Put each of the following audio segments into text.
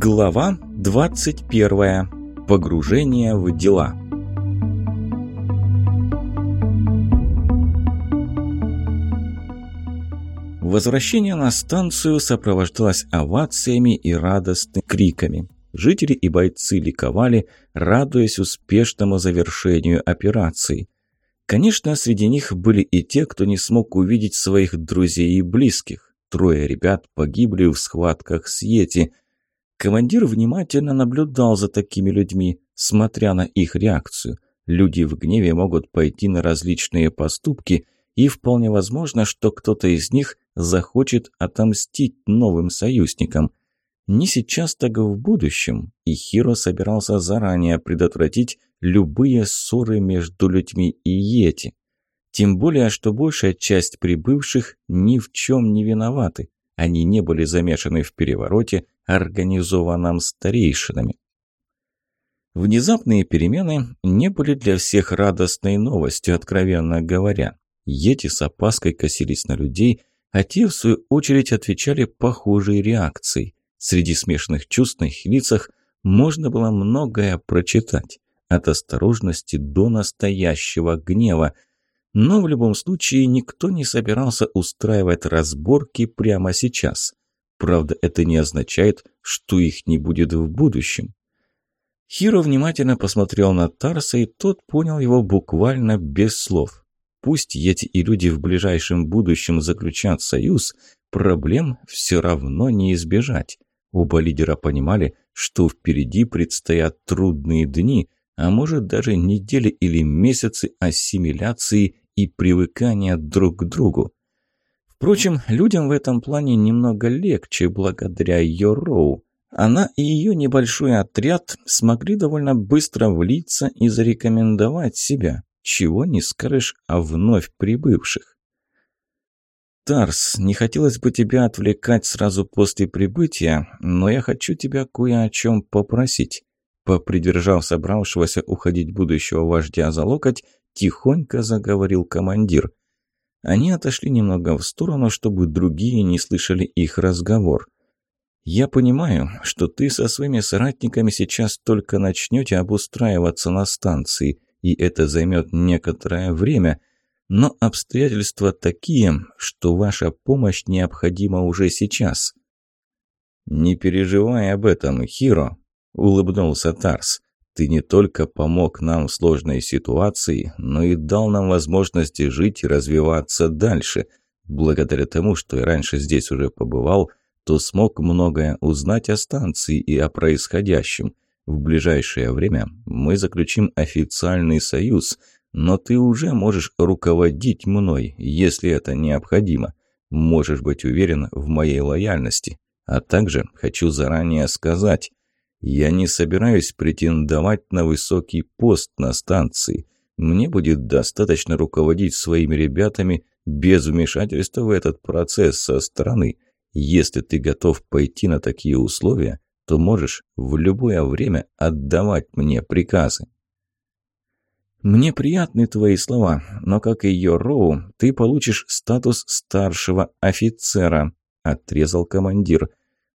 Глава 21. Погружение в дела. Возвращение на станцию сопровождалось овациями и радостными криками. Жители и бойцы ликовали, радуясь успешному завершению операции. Конечно, среди них были и те, кто не смог увидеть своих друзей и близких. Трое ребят погибли в схватках с Йети. Командир внимательно наблюдал за такими людьми, смотря на их реакцию. Люди в гневе могут пойти на различные поступки, и вполне возможно, что кто-то из них захочет отомстить новым союзникам. Не сейчас, так в будущем, и Хиро собирался заранее предотвратить любые ссоры между людьми и Йети. Тем более, что большая часть прибывших ни в чем не виноваты. Они не были замешаны в перевороте, организованном старейшинами. Внезапные перемены не были для всех радостной новостью, откровенно говоря. Йети с опаской косились на людей, а те, в свою очередь, отвечали похожей реакцией. Среди смешанных чувств на их лицах можно было многое прочитать, от осторожности до настоящего гнева – но в любом случае никто не собирался устраивать разборки прямо сейчас. Правда, это не означает, что их не будет в будущем. Хиро внимательно посмотрел на Тарса, и тот понял его буквально без слов. Пусть эти и люди в ближайшем будущем заключат союз, проблем все равно не избежать. Оба лидера понимали, что впереди предстоят трудные дни, а может даже недели или месяцы ассимиляции и привыкания друг к другу. Впрочем, людям в этом плане немного легче благодаря Йороу. Она и ее небольшой отряд смогли довольно быстро влиться и зарекомендовать себя, чего не скажешь о вновь прибывших. «Тарс, не хотелось бы тебя отвлекать сразу после прибытия, но я хочу тебя кое о чем попросить». Попридержав собравшегося уходить будущего вождя за локоть, Тихонько заговорил командир. Они отошли немного в сторону, чтобы другие не слышали их разговор. «Я понимаю, что ты со своими соратниками сейчас только начнете обустраиваться на станции, и это займет некоторое время, но обстоятельства такие, что ваша помощь необходима уже сейчас». «Не переживай об этом, Хиро», — улыбнулся Тарс. Ты не только помог нам в сложной ситуации, но и дал нам возможность жить и развиваться дальше. Благодаря тому, что я раньше здесь уже побывал, то смог многое узнать о станции и о происходящем. В ближайшее время мы заключим официальный союз, но ты уже можешь руководить мной, если это необходимо. Можешь быть уверен в моей лояльности. А также хочу заранее сказать, я не собираюсь претендовать на высокий пост на станции. Мне будет достаточно руководить своими ребятами без вмешательства в этот процесс со стороны. Если ты готов пойти на такие условия, то можешь в любое время отдавать мне приказы. «Мне приятны твои слова, но, как и Йороу, ты получишь статус старшего офицера», – отрезал командир.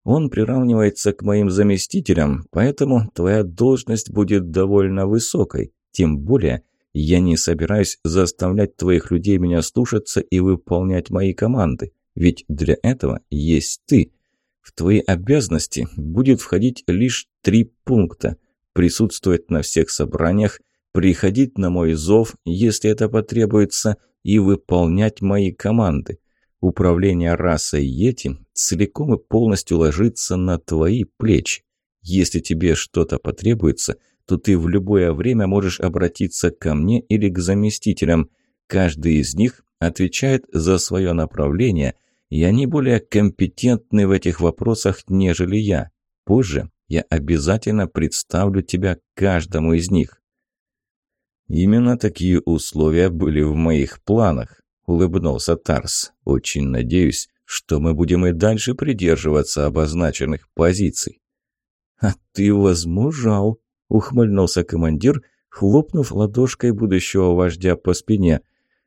Он приравнивается к моим заместителям, поэтому твоя должность будет довольно высокой. Тем более, я не собираюсь заставлять твоих людей меня слушаться и выполнять мои команды, ведь для этого есть ты. В твои обязанности будет входить лишь три пункта. Присутствовать на всех собраниях, приходить на мой зов, если это потребуется, и выполнять мои команды. Управление расой Йети целиком и полностью ложится на твои плечи. Если тебе что-то потребуется, то ты в любое время можешь обратиться ко мне или к заместителям. Каждый из них отвечает за свое направление, и они более компетентны в этих вопросах, нежели я. Позже я обязательно представлю тебя каждому из них. Именно такие условия были в моих планах. – улыбнулся Тарс. «Очень надеюсь, что мы будем и дальше придерживаться обозначенных позиций». «А ты возмужал», – ухмыльнулся командир, хлопнув ладошкой будущего вождя по спине.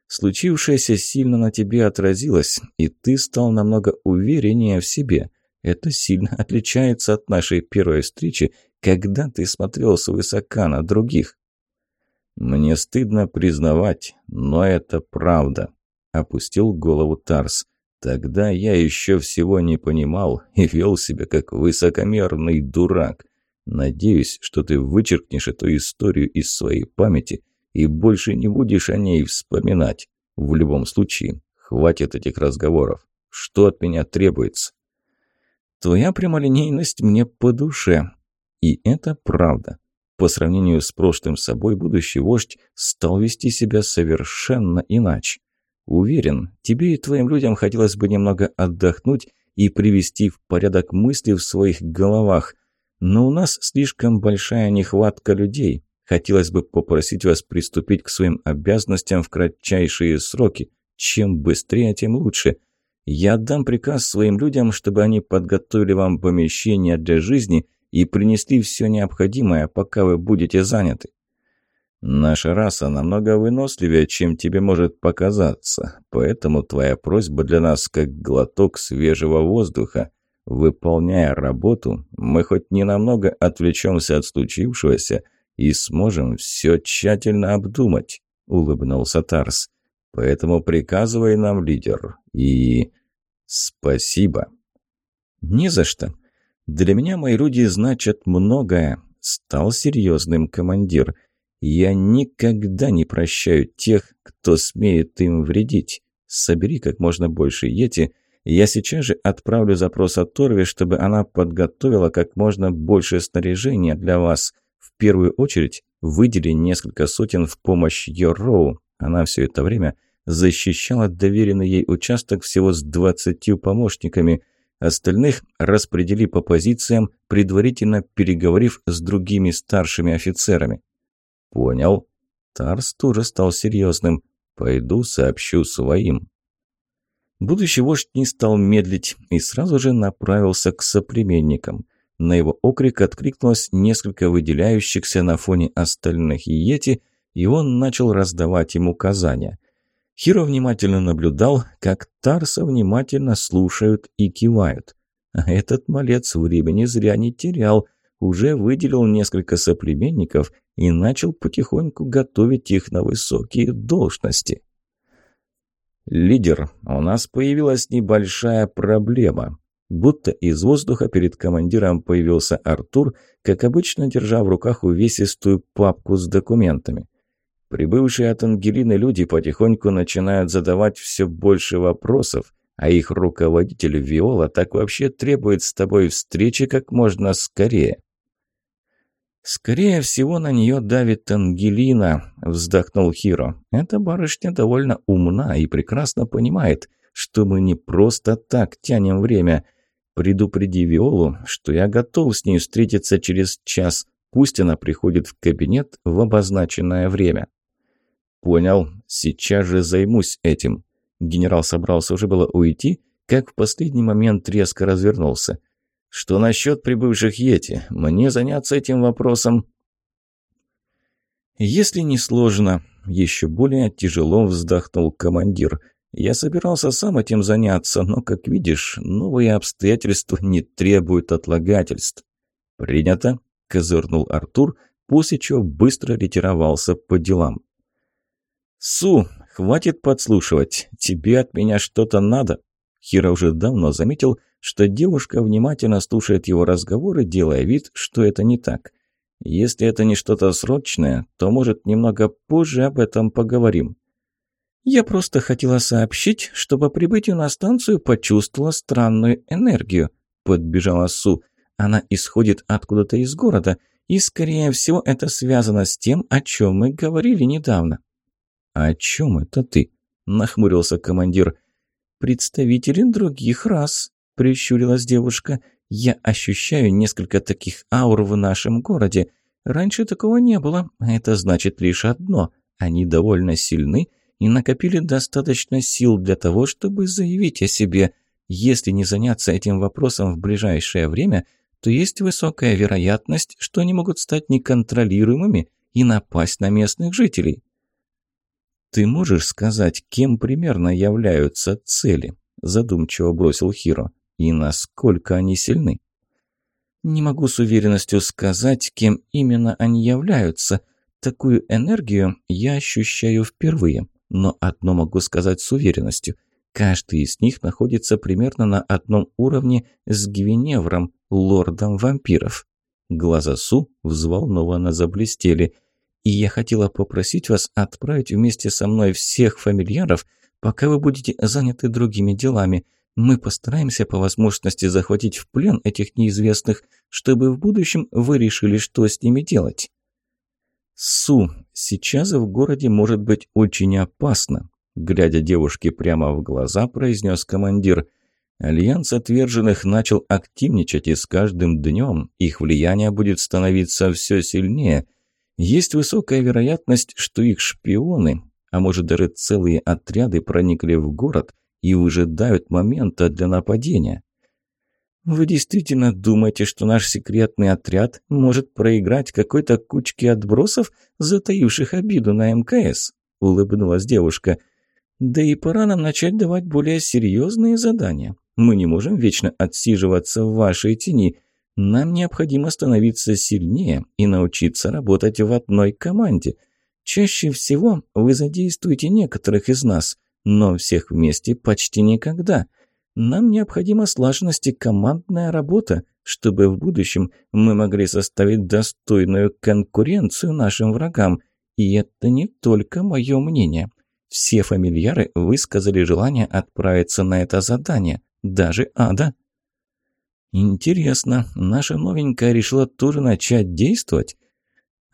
«Случившееся сильно на тебе отразилось, и ты стал намного увереннее в себе. Это сильно отличается от нашей первой встречи, когда ты смотрел свысока на других». «Мне стыдно признавать, но это правда», – опустил голову Тарс. «Тогда я еще всего не понимал и вел себя как высокомерный дурак. Надеюсь, что ты вычеркнешь эту историю из своей памяти и больше не будешь о ней вспоминать. В любом случае, хватит этих разговоров. Что от меня требуется?» «Твоя прямолинейность мне по душе. И это правда. По сравнению с прошлым собой, будущий вождь стал вести себя совершенно иначе. Уверен, тебе и твоим людям хотелось бы немного отдохнуть и привести в порядок мысли в своих головах. Но у нас слишком большая нехватка людей. Хотелось бы попросить вас приступить к своим обязанностям в кратчайшие сроки. Чем быстрее, тем лучше. Я отдам приказ своим людям, чтобы они подготовили вам помещение для жизни и принесли все необходимое, пока вы будете заняты. Наша раса намного выносливее, чем тебе может показаться, поэтому твоя просьба для нас как глоток свежего воздуха. Выполняя работу, мы хоть ненамного отвлечемся от случившегося и сможем все тщательно обдумать», — улыбнулся Тарс. «Поэтому приказывай нам, лидер, и... спасибо». «Не за что», для меня мои люди значат многое. Стал серьезным командир. Я никогда не прощаю тех, кто смеет им вредить. Собери как можно больше йети. Я сейчас же отправлю запрос от Торви, чтобы она подготовила как можно больше снаряжения для вас. В первую очередь выдели несколько сотен в помощь Йорроу. Она все это время защищала доверенный ей участок всего с двадцатью помощниками – Остальных распредели по позициям, предварительно переговорив с другими старшими офицерами. «Понял». Тарс тоже стал серьезным. «Пойду сообщу своим». Будущий вождь не стал медлить и сразу же направился к соплеменникам. На его окрик откликнулось несколько выделяющихся на фоне остальных йети, и он начал раздавать им указания. Хиро внимательно наблюдал, как Тарса внимательно слушают и кивают. А этот малец времени зря не терял, уже выделил несколько соплеменников и начал потихоньку готовить их на высокие должности. «Лидер, у нас появилась небольшая проблема». Будто из воздуха перед командиром появился Артур, как обычно держа в руках увесистую папку с документами. Прибывшие от Ангелины люди потихоньку начинают задавать все больше вопросов, а их руководитель Виола так вообще требует с тобой встречи как можно скорее. «Скорее всего, на нее давит Ангелина», – вздохнул Хиро. «Эта барышня довольно умна и прекрасно понимает, что мы не просто так тянем время. Предупреди Виолу, что я готов с ней встретиться через час. Пусть она приходит в кабинет в обозначенное время». «Понял. Сейчас же займусь этим». Генерал собрался уже было уйти, как в последний момент резко развернулся. «Что насчет прибывших Йети? Мне заняться этим вопросом?» «Если не сложно», – еще более тяжело вздохнул командир. «Я собирался сам этим заняться, но, как видишь, новые обстоятельства не требуют отлагательств». «Принято», – козырнул Артур, после чего быстро ретировался по делам. «Су, хватит подслушивать. Тебе от меня что-то надо?» Хира уже давно заметил, что девушка внимательно слушает его разговоры, делая вид, что это не так. «Если это не что-то срочное, то, может, немного позже об этом поговорим». «Я просто хотела сообщить, что по прибытию на станцию почувствовала странную энергию», – подбежала Су. «Она исходит откуда-то из города, и, скорее всего, это связано с тем, о чем мы говорили недавно». «О чем это ты?» – нахмурился командир. «Представители других рас», – прищурилась девушка. «Я ощущаю несколько таких аур в нашем городе. Раньше такого не было, это значит лишь одно. Они довольно сильны и накопили достаточно сил для того, чтобы заявить о себе. Если не заняться этим вопросом в ближайшее время, то есть высокая вероятность, что они могут стать неконтролируемыми и напасть на местных жителей». «Ты можешь сказать, кем примерно являются цели?» – задумчиво бросил Хиро. И насколько они сильны? Не могу с уверенностью сказать, кем именно они являются. Такую энергию я ощущаю впервые. Но одно могу сказать с уверенностью. Каждый из них находится примерно на одном уровне с Гвиневром, лордом вампиров. Глаза Су взволнованно заблестели. «И я хотела попросить вас отправить вместе со мной всех фамильяров, пока вы будете заняты другими делами. Мы постараемся по возможности захватить в плен этих неизвестных, чтобы в будущем вы решили, что с ними делать. Су, сейчас в городе может быть очень опасно, глядя девушке прямо в глаза, произнес командир. Альянс отверженных начал активничать, и с каждым днем их влияние будет становиться все сильнее. Есть высокая вероятность, что их шпионы, а может даже целые отряды проникли в город – и выжидают момента для нападения. Вы действительно думаете, что наш секретный отряд может проиграть какой-то кучке отбросов, затаивших обиду на МКС? Улыбнулась девушка. Да и пора нам начать давать более серьезные задания. Мы не можем вечно отсиживаться в вашей тени. Нам необходимо становиться сильнее и научиться работать в одной команде. Чаще всего вы задействуете некоторых из нас, но всех вместе почти никогда. Нам необходима слаженность и командная работа, чтобы в будущем мы могли составить достойную конкуренцию нашим врагам. И это не только мое мнение. Все фамильяры высказали желание отправиться на это задание, даже Ада. Интересно, наша новенькая решила тоже начать действовать?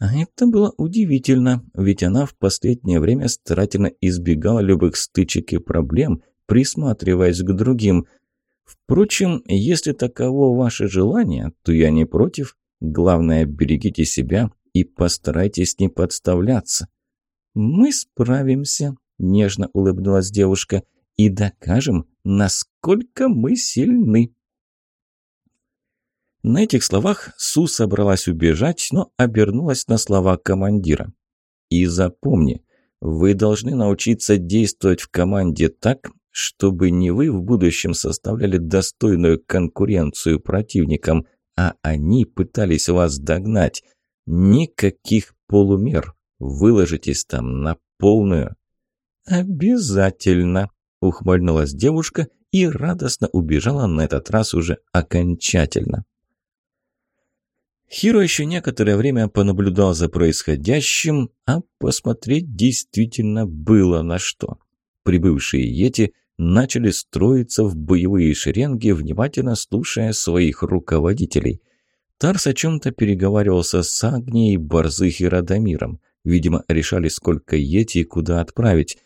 А это было удивительно, ведь она в последнее время старательно избегала любых стычек и проблем, присматриваясь к другим. Впрочем, если таково ваше желание, то я не против. Главное, берегите себя и постарайтесь не подставляться. «Мы справимся», – нежно улыбнулась девушка, – «и докажем, насколько мы сильны». На этих словах Су собралась убежать, но обернулась на слова командира. «И запомни, вы должны научиться действовать в команде так, чтобы не вы в будущем составляли достойную конкуренцию противникам, а они пытались вас догнать. Никаких полумер. Выложитесь там на полную». «Обязательно», – ухмыльнулась девушка и радостно убежала на этот раз уже окончательно. Хиро еще некоторое время понаблюдал за происходящим, а посмотреть действительно было на что. Прибывшие Йети начали строиться в боевые шеренги, внимательно слушая своих руководителей. Тарс о чем-то переговаривался с Агнией, Борзых и Радомиром. Видимо, решали, сколько Йети и куда отправить.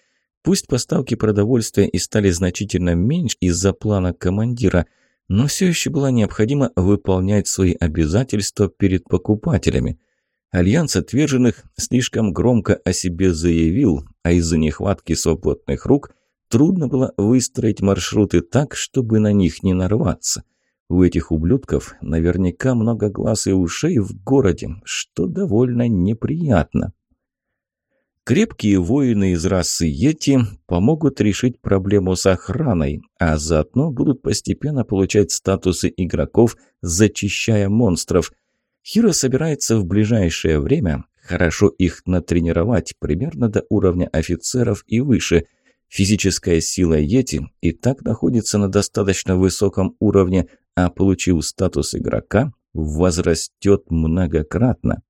Пусть поставки продовольствия и стали значительно меньше из-за плана командира – но все еще было необходимо выполнять свои обязательства перед покупателями. Альянс отверженных слишком громко о себе заявил, а из-за нехватки свободных рук трудно было выстроить маршруты так, чтобы на них не нарваться. У этих ублюдков наверняка много глаз и ушей в городе, что довольно неприятно. Крепкие воины из расы Йети помогут решить проблему с охраной, а заодно будут постепенно получать статусы игроков, зачищая монстров. Хиро собирается в ближайшее время хорошо их натренировать, примерно до уровня офицеров и выше. Физическая сила Йети и так находится на достаточно высоком уровне, а получив статус игрока, возрастет многократно.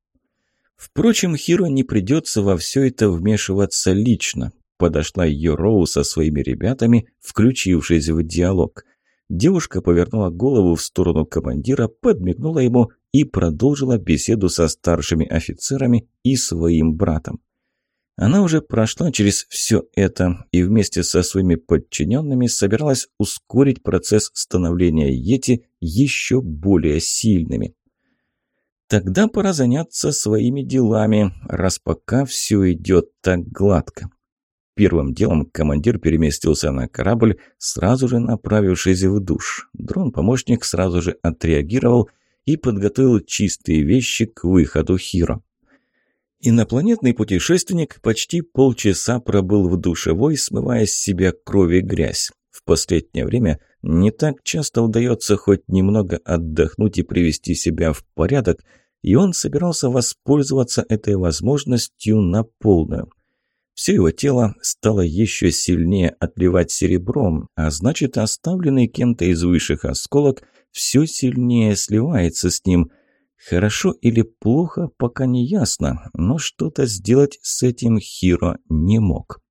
Впрочем, Хиро не придется во все это вмешиваться лично. Подошла Йороу со своими ребятами, включившись в диалог. Девушка повернула голову в сторону командира, подмигнула ему и продолжила беседу со старшими офицерами и своим братом. Она уже прошла через все это и вместе со своими подчиненными собиралась ускорить процесс становления Йети еще более сильными. Тогда пора заняться своими делами, раз пока все идет так гладко. Первым делом командир переместился на корабль, сразу же направившись в душ. Дрон-помощник сразу же отреагировал и подготовил чистые вещи к выходу Хиро. Инопланетный путешественник почти полчаса пробыл в душевой, смывая с себя кровь и грязь. В последнее время не так часто удается хоть немного отдохнуть и привести себя в порядок, и он собирался воспользоваться этой возможностью на полную. Все его тело стало еще сильнее отливать серебром, а значит, оставленный кем-то из высших осколок все сильнее сливается с ним. Хорошо или плохо, пока не ясно, но что-то сделать с этим Хиро не мог.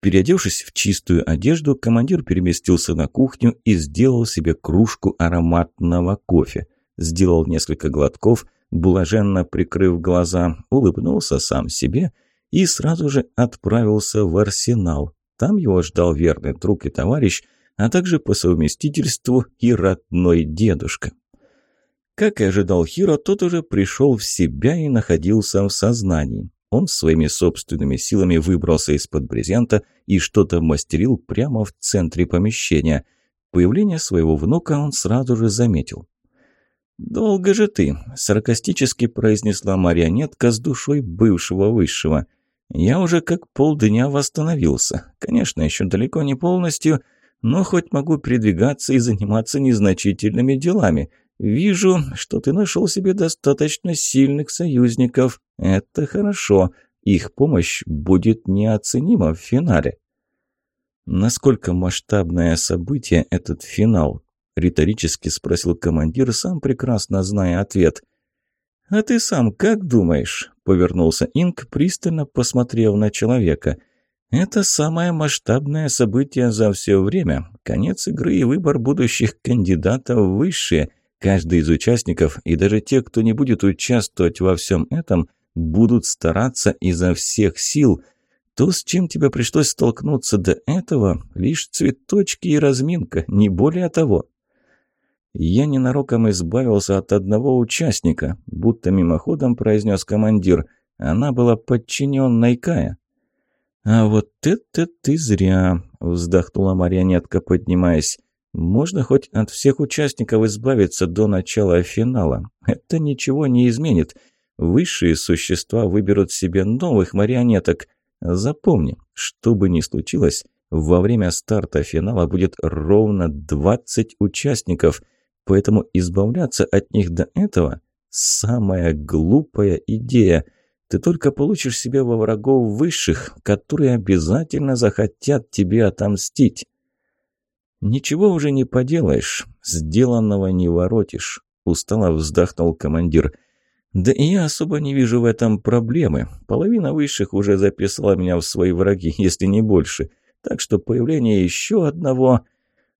Переодевшись в чистую одежду, командир переместился на кухню и сделал себе кружку ароматного кофе. Сделал несколько глотков, блаженно прикрыв глаза, улыбнулся сам себе и сразу же отправился в арсенал. Там его ждал верный друг и товарищ, а также по совместительству и родной дедушка. Как и ожидал Хиро, тот уже пришел в себя и находился в сознании. Он своими собственными силами выбрался из-под брезента и что-то мастерил прямо в центре помещения. Появление своего внука он сразу же заметил. «Долго же ты», – саркастически произнесла марионетка с душой бывшего высшего. «Я уже как полдня восстановился. Конечно, еще далеко не полностью, но хоть могу передвигаться и заниматься незначительными делами. «Вижу, что ты нашел себе достаточно сильных союзников. Это хорошо. Их помощь будет неоценима в финале». «Насколько масштабное событие этот финал?» – риторически спросил командир, сам прекрасно зная ответ. «А ты сам как думаешь?» – повернулся Инк, пристально посмотрев на человека. «Это самое масштабное событие за все время. Конец игры и выбор будущих кандидатов высшие. Каждый из участников и даже те, кто не будет участвовать во всем этом, будут стараться изо всех сил. То, с чем тебе пришлось столкнуться до этого, лишь цветочки и разминка, не более того. «Я ненароком избавился от одного участника», будто мимоходом произнес командир. Она была подчиненной Кая. «А вот это ты зря», — вздохнула марионетка, поднимаясь. Можно хоть от всех участников избавиться до начала финала. Это ничего не изменит. Высшие существа выберут себе новых марионеток. Запомни, что бы ни случилось, во время старта финала будет ровно 20 участников, поэтому избавляться от них до этого – самая глупая идея. Ты только получишь себе во врагов высших, которые обязательно захотят тебе отомстить. «Ничего уже не поделаешь, сделанного не воротишь», – устало вздохнул командир. «Да и я особо не вижу в этом проблемы. Половина высших уже записала меня в свои враги, если не больше. Так что появление еще одного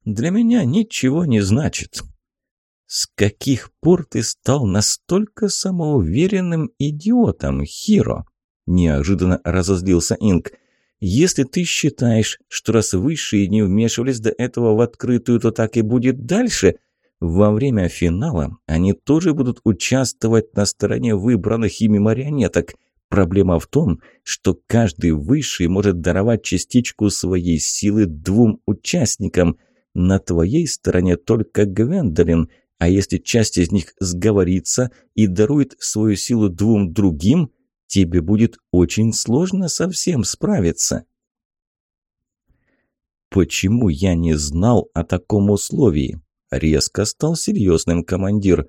для меня ничего не значит». «С каких пор ты стал настолько самоуверенным идиотом, Хиро?» Неожиданно разозлился Инк. Если ты считаешь, что раз высшие не вмешивались до этого в открытую, то так и будет дальше, во время финала они тоже будут участвовать на стороне выбранных ими марионеток. Проблема в том, что каждый высший может даровать частичку своей силы двум участникам. На твоей стороне только Гвендолин, а если часть из них сговорится и дарует свою силу двум другим – тебе будет очень сложно совсем справиться. Почему я не знал о таком условии? Резко стал серьезным командир.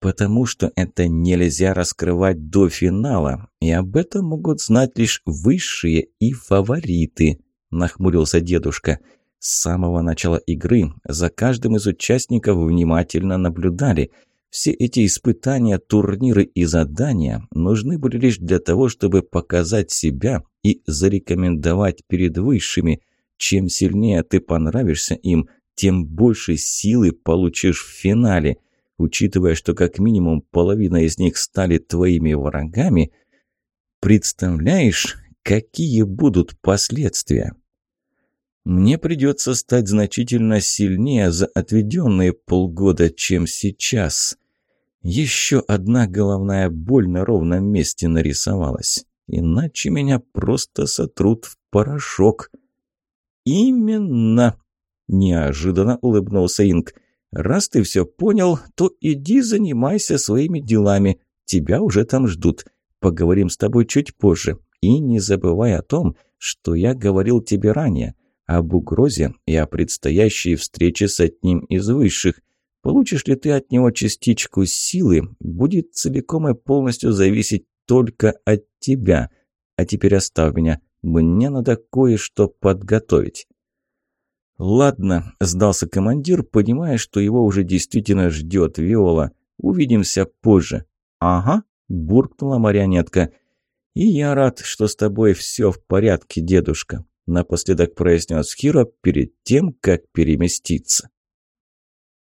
Потому что это нельзя раскрывать до финала, и об этом могут знать лишь высшие и фавориты, нахмурился дедушка. С самого начала игры за каждым из участников внимательно наблюдали – все эти испытания, турниры и задания нужны были лишь для того, чтобы показать себя и зарекомендовать перед высшими. Чем сильнее ты понравишься им, тем больше силы получишь в финале. Учитывая, что как минимум половина из них стали твоими врагами, представляешь, какие будут последствия? Мне придется стать значительно сильнее за отведенные полгода, чем сейчас. Еще одна головная боль на ровном месте нарисовалась. Иначе меня просто сотрут в порошок. «Именно!» – неожиданно улыбнулся Инг. «Раз ты все понял, то иди занимайся своими делами. Тебя уже там ждут. Поговорим с тобой чуть позже. И не забывай о том, что я говорил тебе ранее. об угрозе и о предстоящей встрече с одним из высших. Получишь ли ты от него частичку силы, будет целиком и полностью зависеть только от тебя. А теперь оставь меня, мне надо кое-что подготовить». «Ладно», – сдался командир, понимая, что его уже действительно ждет Виола. «Увидимся позже». «Ага», – буркнула марионетка. «И я рад, что с тобой все в порядке, дедушка», – напоследок произнес Хиро перед тем, как переместиться.